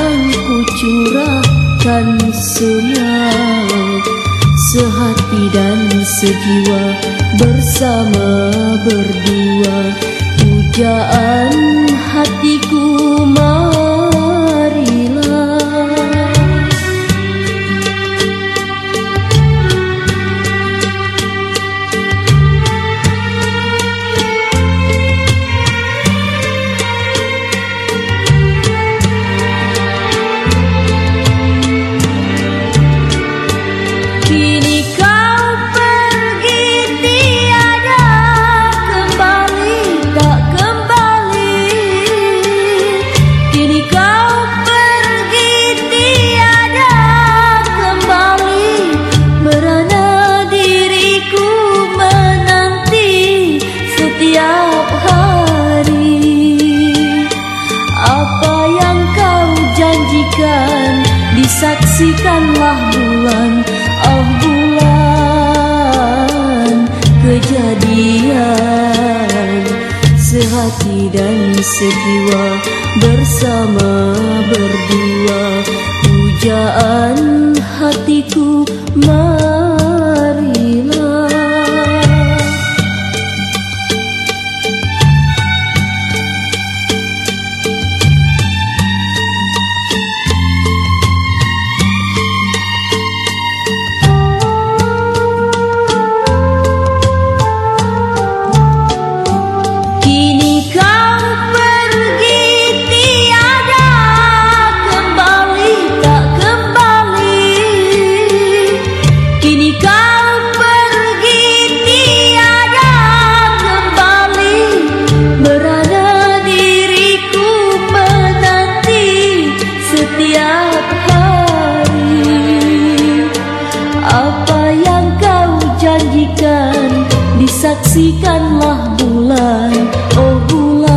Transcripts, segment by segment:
yang ku curahkan semua Sehati dan sejiwa bersama berdua. Pujaan hatiku saksikanlah bulan oh bulan kejadian. Sehati dan sejiwa bersama berdua. Pujaan hatiku saksikanlah bulan oh bulan.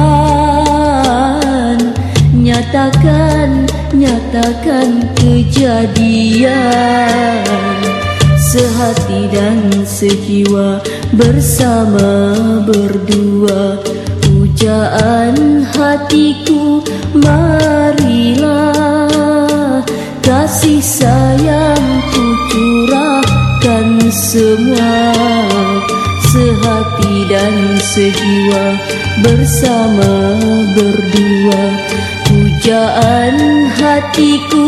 Nyatakan nyatakan kejadian. Sehati dan sejiwa bersama berdua. Pujaan hatiku marilah. Kasih sayangku curahkan semua sehati dan sejiwa bersama berdua. Pujaan hatiku